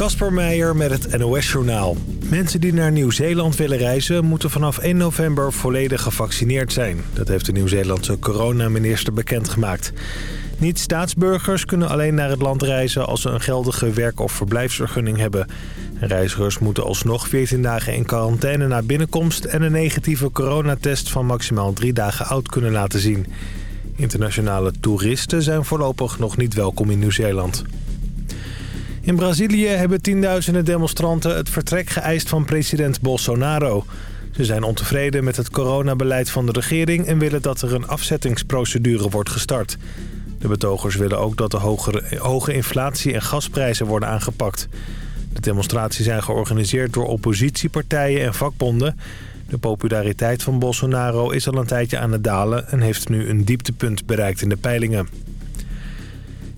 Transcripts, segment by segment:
Kasper Meijer met het NOS-journaal. Mensen die naar Nieuw-Zeeland willen reizen... moeten vanaf 1 november volledig gevaccineerd zijn. Dat heeft de Nieuw-Zeelandse coronaminister bekendgemaakt. Niet-staatsburgers kunnen alleen naar het land reizen... als ze een geldige werk- of verblijfsvergunning hebben. Reizigers moeten alsnog 14 dagen in quarantaine na binnenkomst... en een negatieve coronatest van maximaal drie dagen oud kunnen laten zien. Internationale toeristen zijn voorlopig nog niet welkom in Nieuw-Zeeland. In Brazilië hebben tienduizenden demonstranten het vertrek geëist van president Bolsonaro. Ze zijn ontevreden met het coronabeleid van de regering... en willen dat er een afzettingsprocedure wordt gestart. De betogers willen ook dat de hogere, hoge inflatie en gasprijzen worden aangepakt. De demonstraties zijn georganiseerd door oppositiepartijen en vakbonden. De populariteit van Bolsonaro is al een tijdje aan het dalen... en heeft nu een dieptepunt bereikt in de peilingen.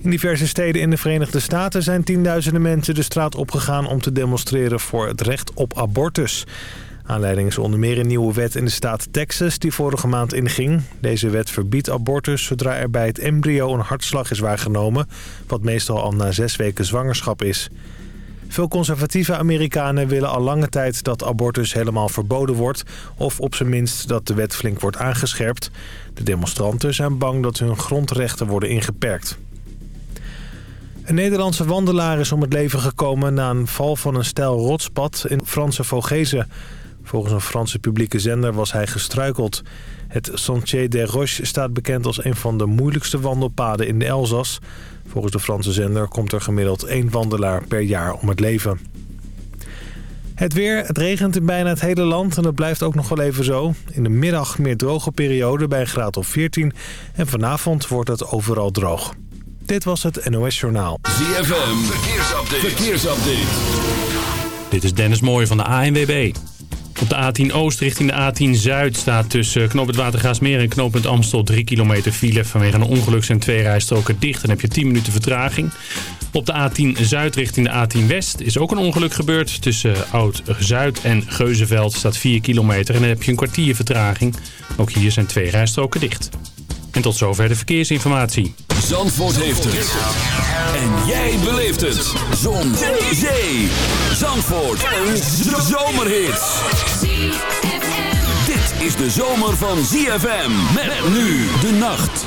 In diverse steden in de Verenigde Staten zijn tienduizenden mensen de straat opgegaan om te demonstreren voor het recht op abortus. Aanleiding is onder meer een nieuwe wet in de staat Texas die vorige maand inging. Deze wet verbiedt abortus zodra er bij het embryo een hartslag is waargenomen, wat meestal al na zes weken zwangerschap is. Veel conservatieve Amerikanen willen al lange tijd dat abortus helemaal verboden wordt... of op zijn minst dat de wet flink wordt aangescherpt. De demonstranten zijn bang dat hun grondrechten worden ingeperkt. Een Nederlandse wandelaar is om het leven gekomen na een val van een stijl rotspad in Franse Vogezen. Volgens een Franse publieke zender was hij gestruikeld. Het Sentier des Roches staat bekend als een van de moeilijkste wandelpaden in de Elzas. Volgens de Franse zender komt er gemiddeld één wandelaar per jaar om het leven. Het weer, het regent in bijna het hele land en dat blijft ook nog wel even zo. In de middag meer droge periode bij een graad of 14 en vanavond wordt het overal droog. Dit was het NOS Journaal. ZFM, verkeersupdate. verkeersupdate. Dit is Dennis Mooij van de ANWB. Op de A10 Oost richting de A10 Zuid staat tussen knooppunt Watergaasmeer en knooppunt Amstel 3 kilometer file. Vanwege een ongeluk zijn twee rijstroken dicht en heb je 10 minuten vertraging. Op de A10 Zuid richting de A10 West is ook een ongeluk gebeurd. Tussen Oud-Zuid en Geuzenveld staat 4 kilometer en dan heb je een kwartier vertraging. Ook hier zijn twee rijstroken dicht. En tot zover de verkeersinformatie. Zandvoort heeft het. En jij beleeft het. Zon. Zee. Zee. Zandvoort. Een zomerhit. Dit is de zomer van ZFM. Met nu de nacht.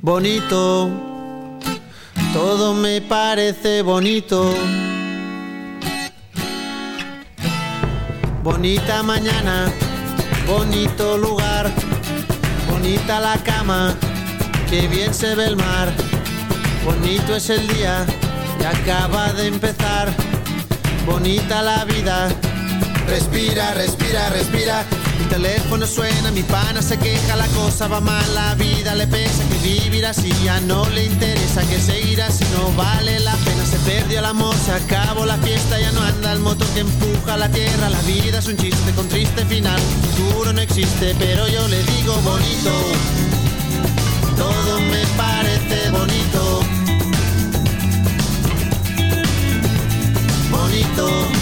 Bonito. Todo me parece bonito. Bonita mañana, bonito lugar, bonita la cama, que bien se ve el mar. Bonito es el día que acaba de empezar. Bonita la vida. Respira, respira, respira. Mi teléfono suena, mi pana se queja, la cosa va mal, la vida le pesa, que vivir así ya no le interesa, que seguir así no vale la pena, perdió el amor, se acabó la fiesta, ya no anda el motor que empuja la tierra, la vida es un chiste con triste final, futuro no existe, pero yo le digo bonito, todo me parece bonito, bonito,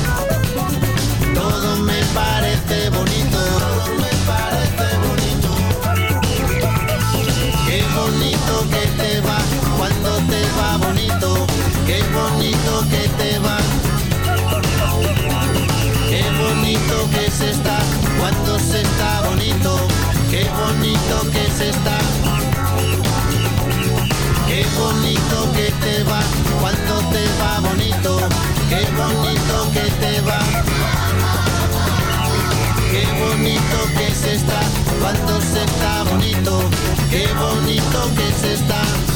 Se está bonito. Qué bonito que se está.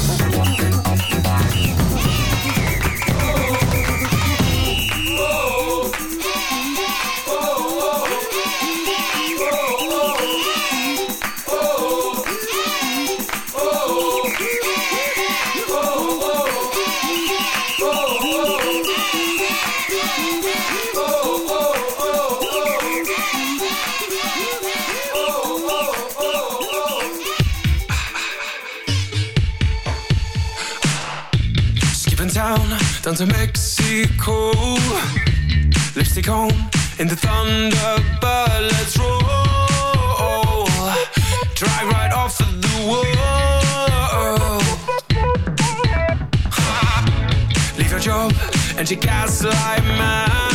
Lipstick on in the Thunderbird. Let's roll. Drive right off of the wall. Leave your job and your gaslight man.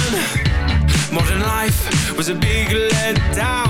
Modern life was a big letdown.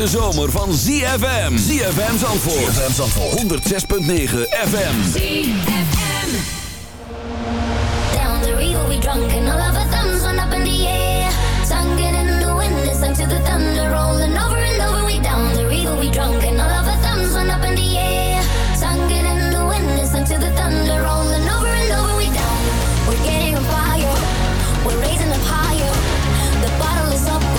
hete zomer van ZFM. ZFM Zandvoort. ZFM Zandvoort. 106.9 FM. ZFM. Down the river we drunk and all of our thumbs went up in the air. Sung in the wind listen to the thunder rolling over and over. We down the river we drunk and all of our thumbs went up in the air. Sung in the wind listen to the thunder rolling over and over. We down. We're getting a fire. We're raising up higher. The bottle is up.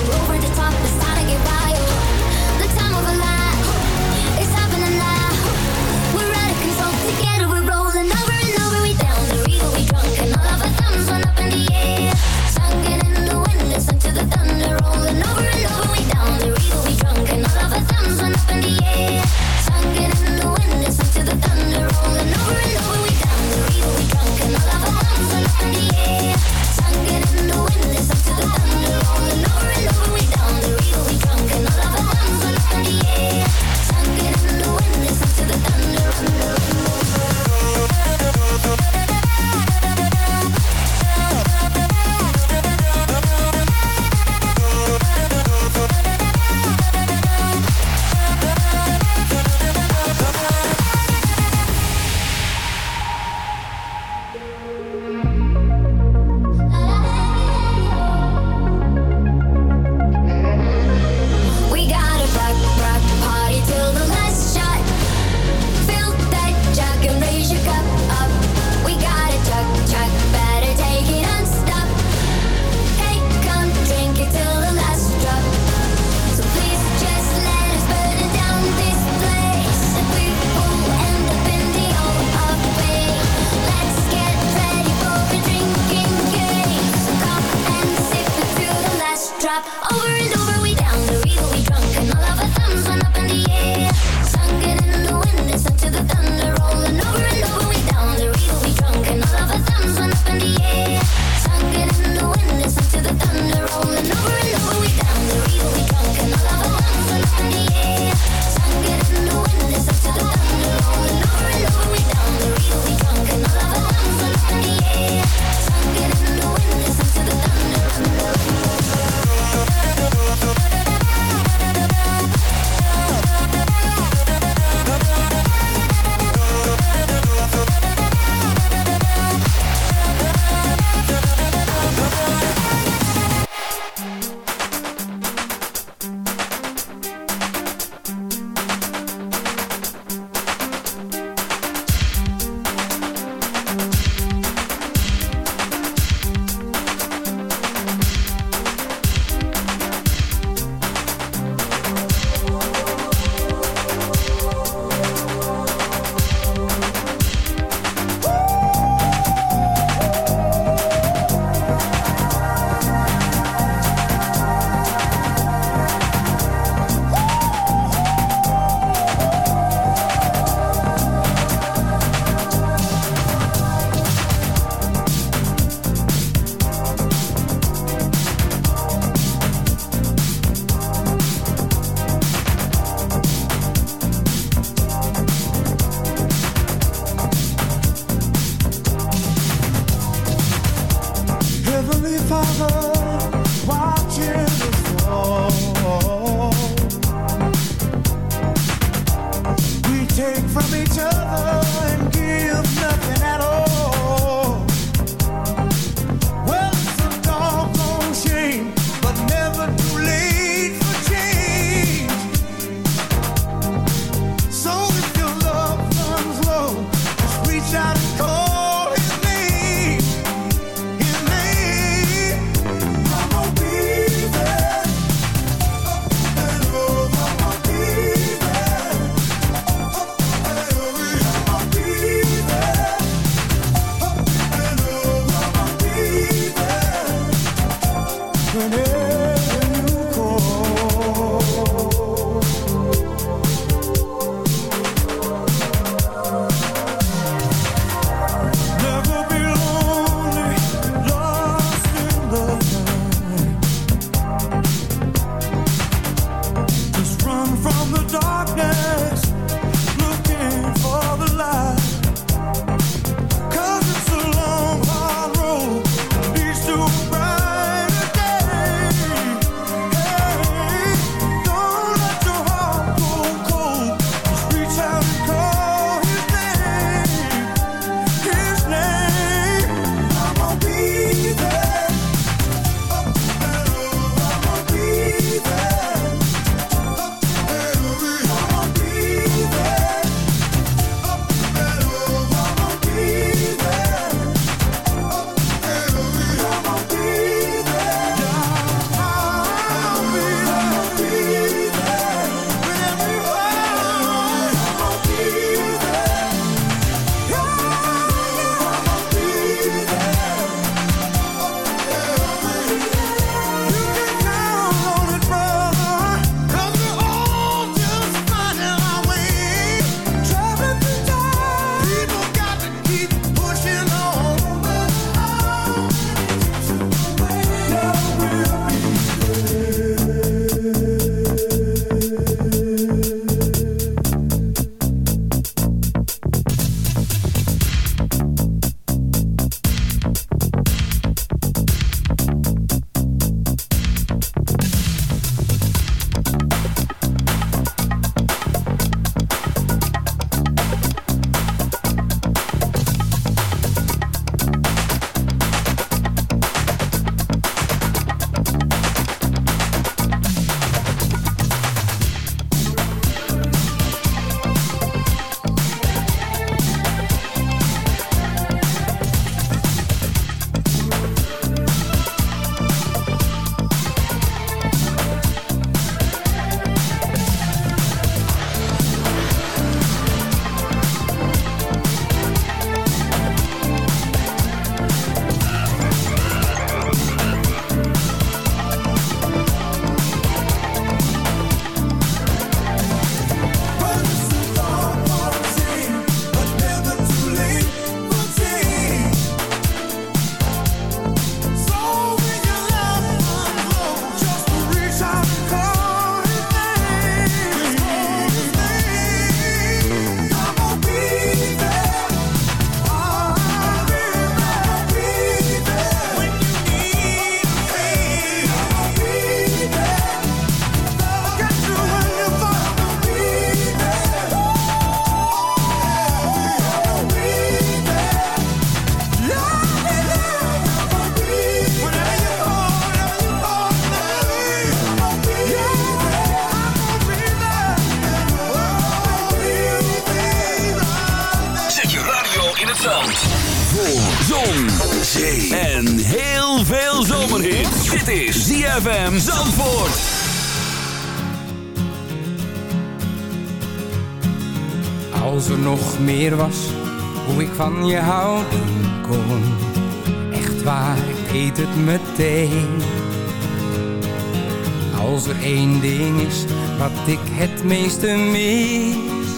Het meeste mis,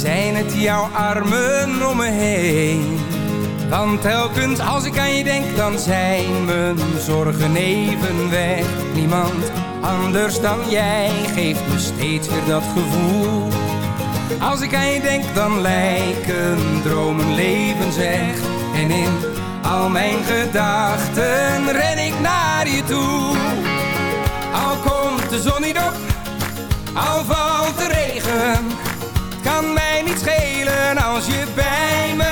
zijn het jouw armen om me heen. Want telkens als ik aan je denk, dan zijn mijn zorgen even weg. Niemand anders dan jij geeft me steeds weer dat gevoel als ik aan je denk, dan lijken dromen leven zeg. En in al mijn gedachten ren ik naar je toe. Al komt de zon niet op, al valt de regen, kan mij niet schelen als je bij me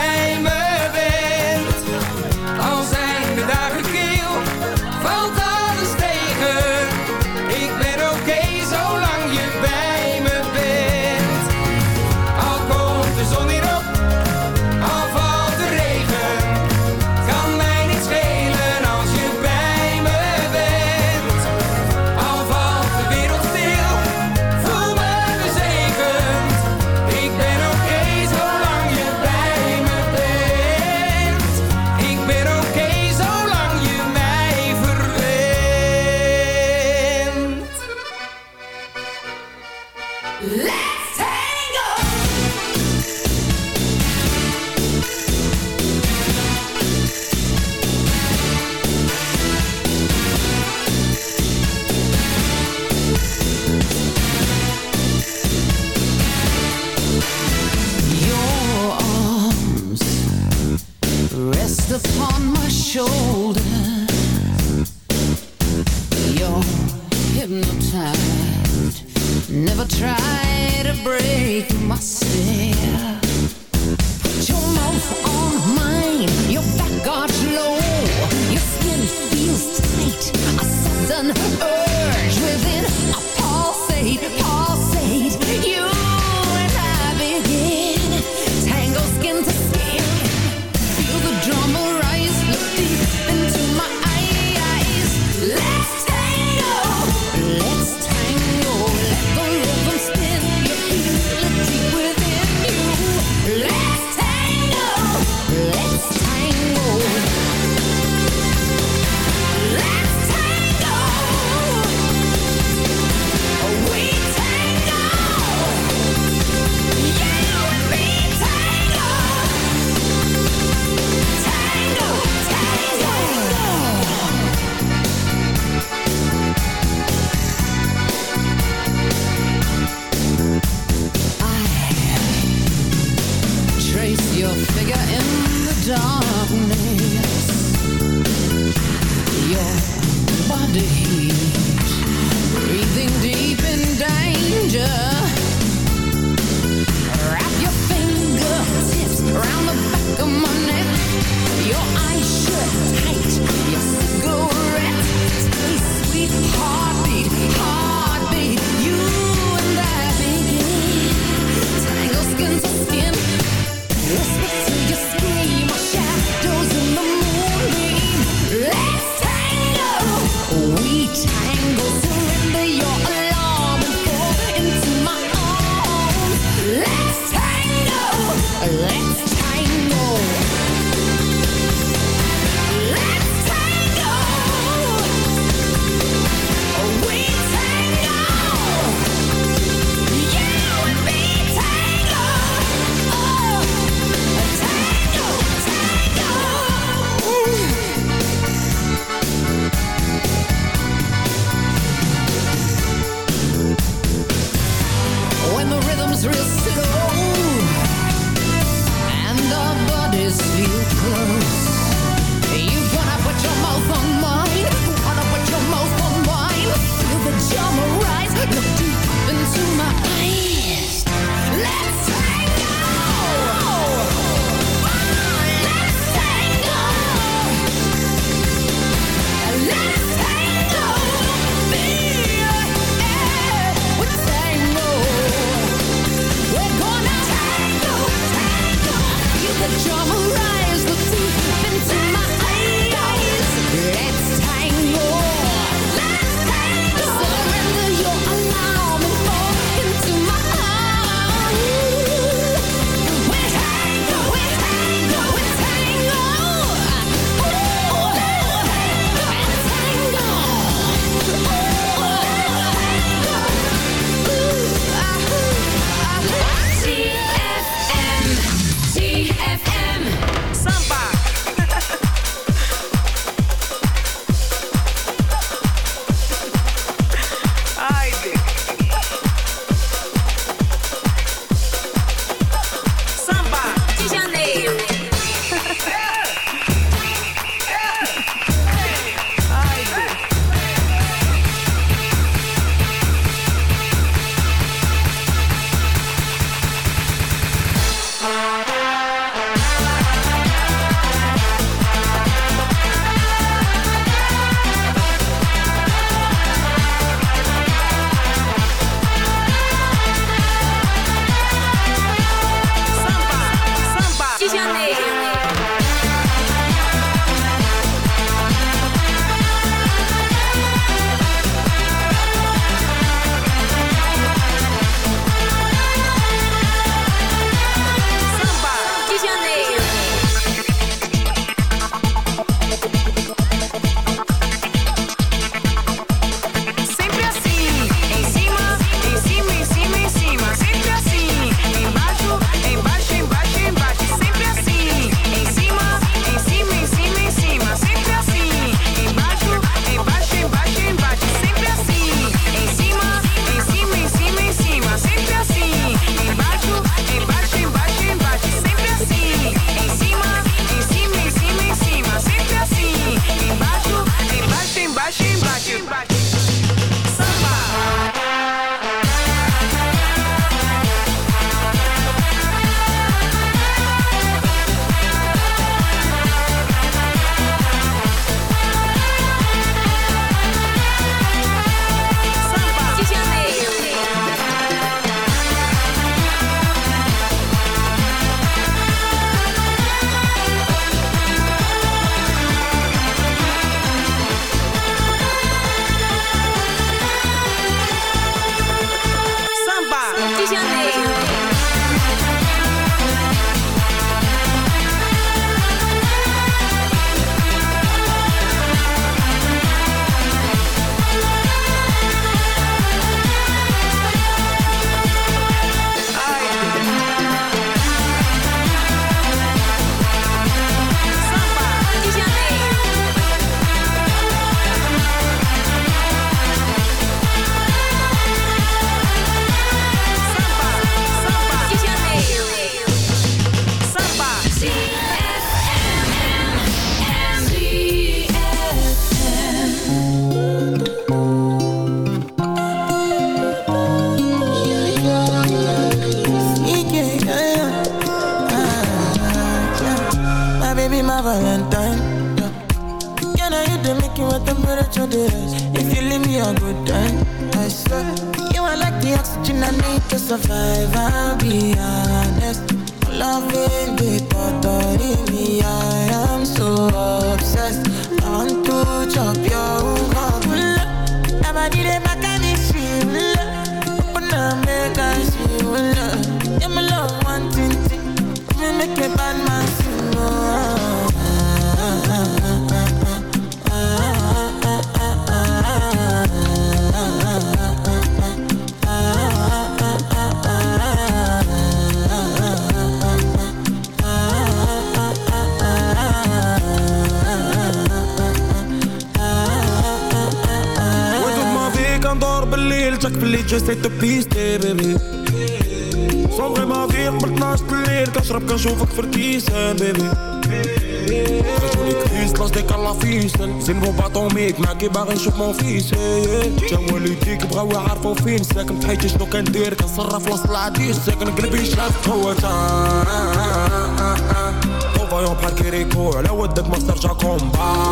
لك باللي جسيت بيستي بيبي صبغي ما فيك قبل 12 الليل كنشرب كنشوفك في الكيسان بيبي خرجوني كريس لاش ديك الله فيسن زين بو باطوميك معاكي باغي نشوف مون فيس جا والديك بغاو يعرفو فين ساكن في حياتي شنو كندير كنصرف وسط العديس ساكن قلبي شاف هو طوفايون بحال كيريكو على ودك ما ترجع كومبا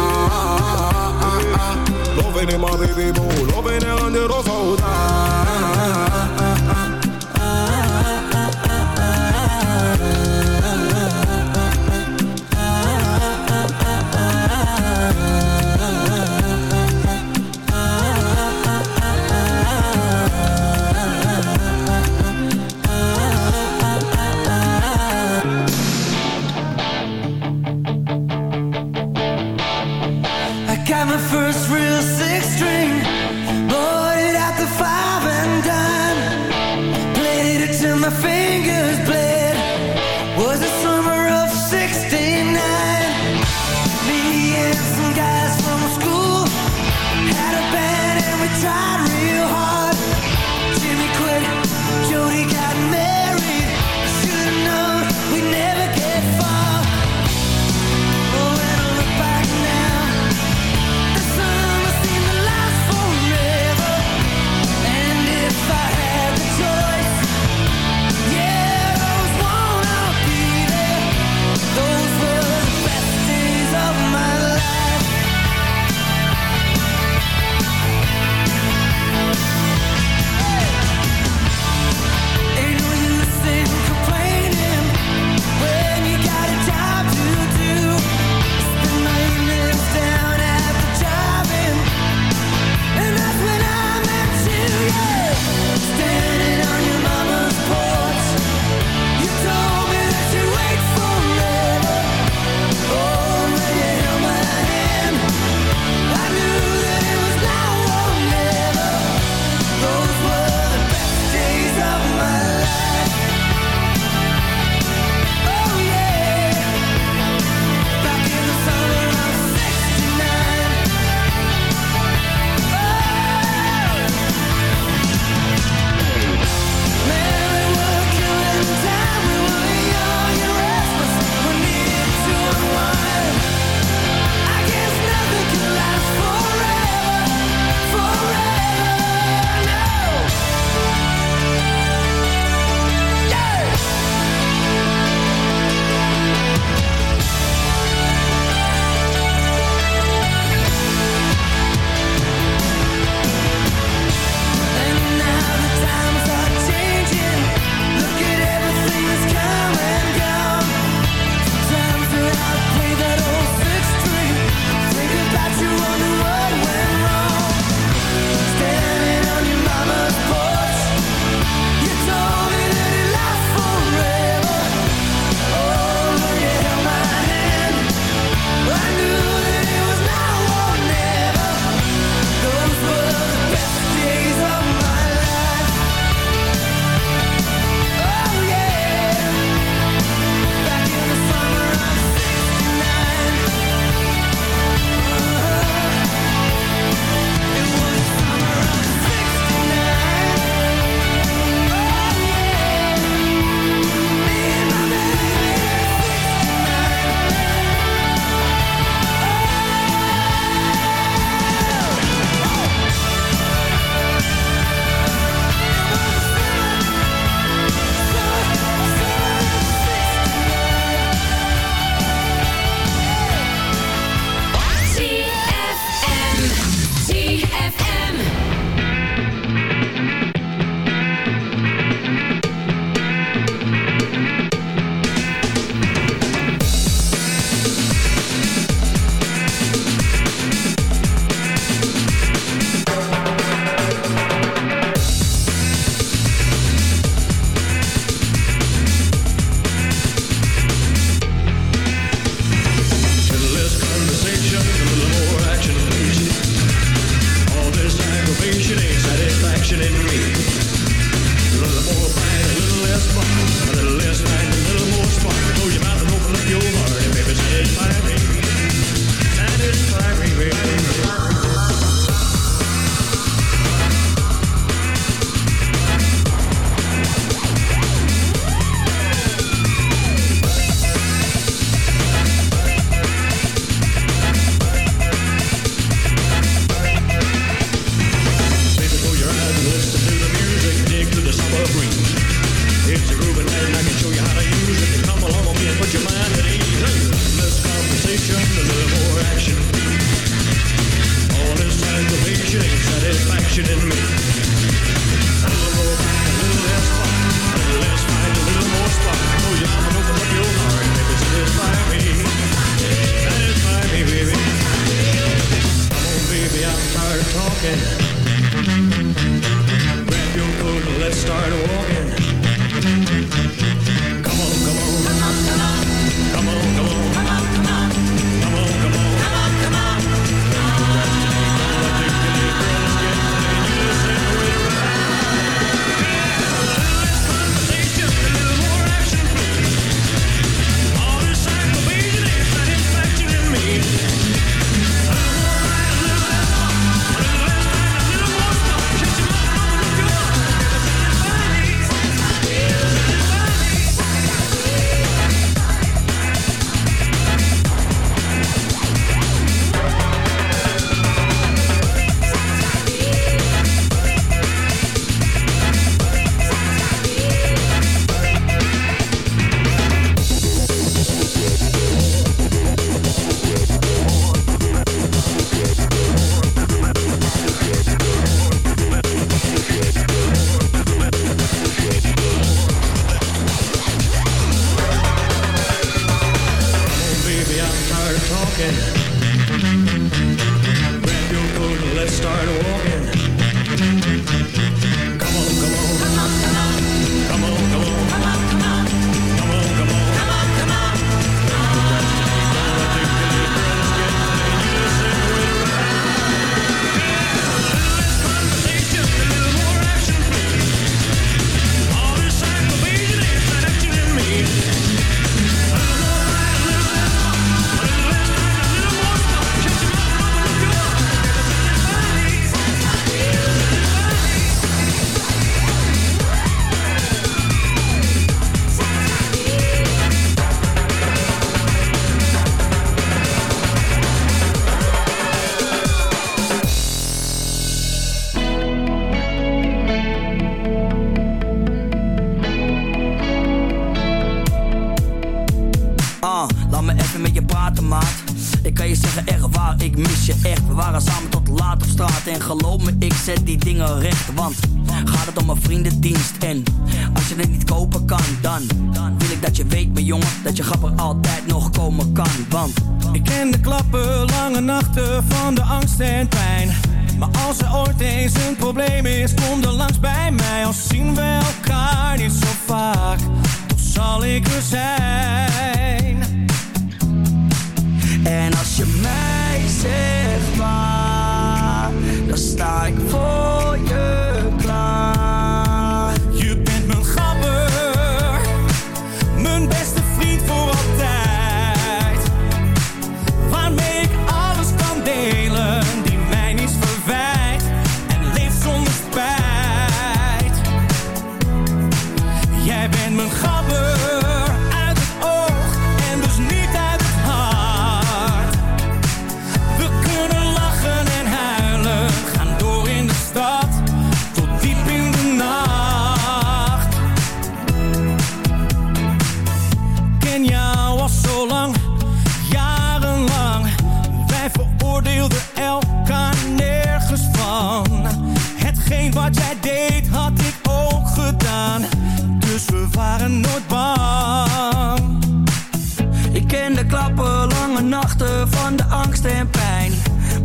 Loving in my baby boo, loving it on the road.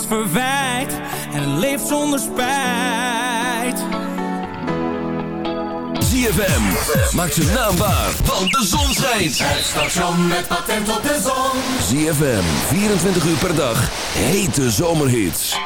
is verwijt en leeft zonder spijt. ZFM, maak zijn naambaar want de zon schijnt. Het station met patent op de zon. ZFM, 24 uur per dag, hete zomerhits.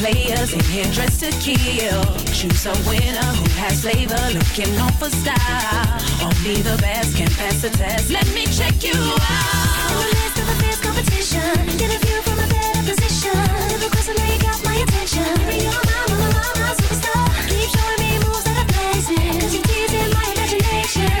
players in here dressed to kill. Choose a winner who has flavor, looking on for style. Only the best can pass the test. Let me check you out. We're list of a fierce competition. Get a view from a better position. Never question how you got my attention. Maybe you're my, my, my, superstar. Keep showing me moves that are you're teasing my imagination.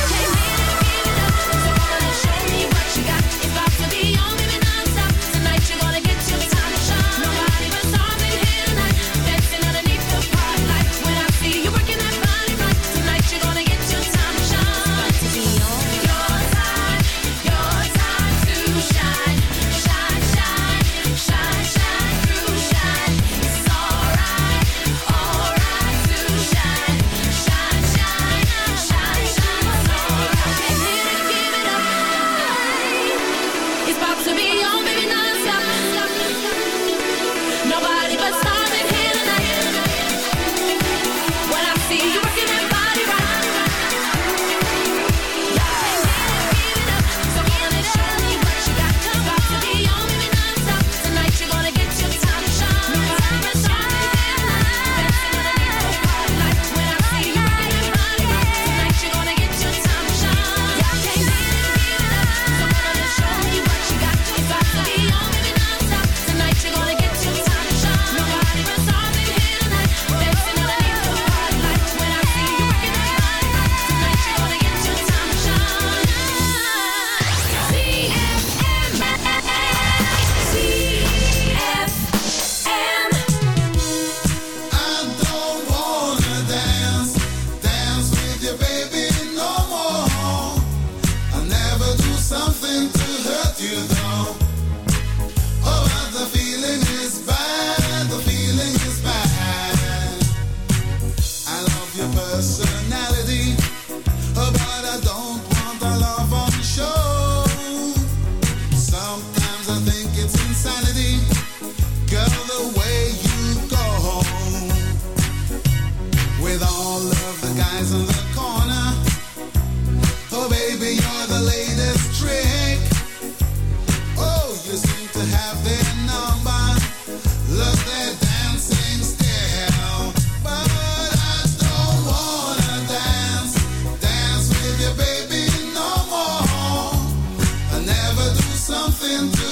into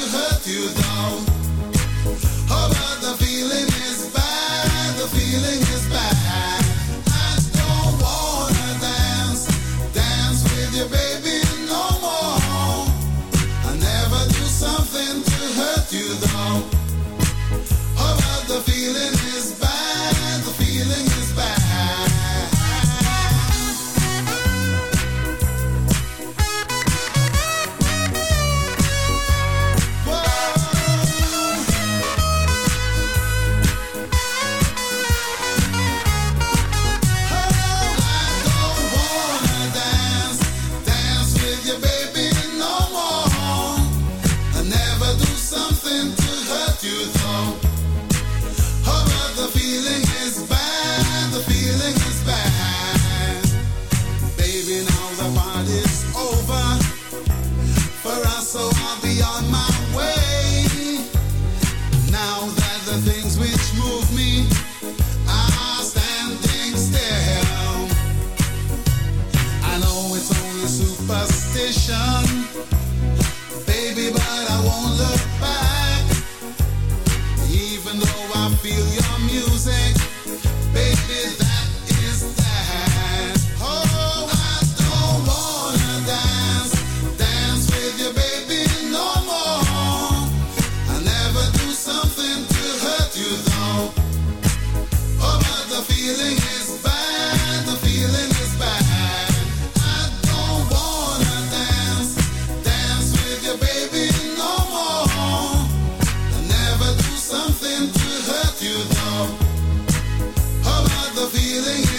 feeling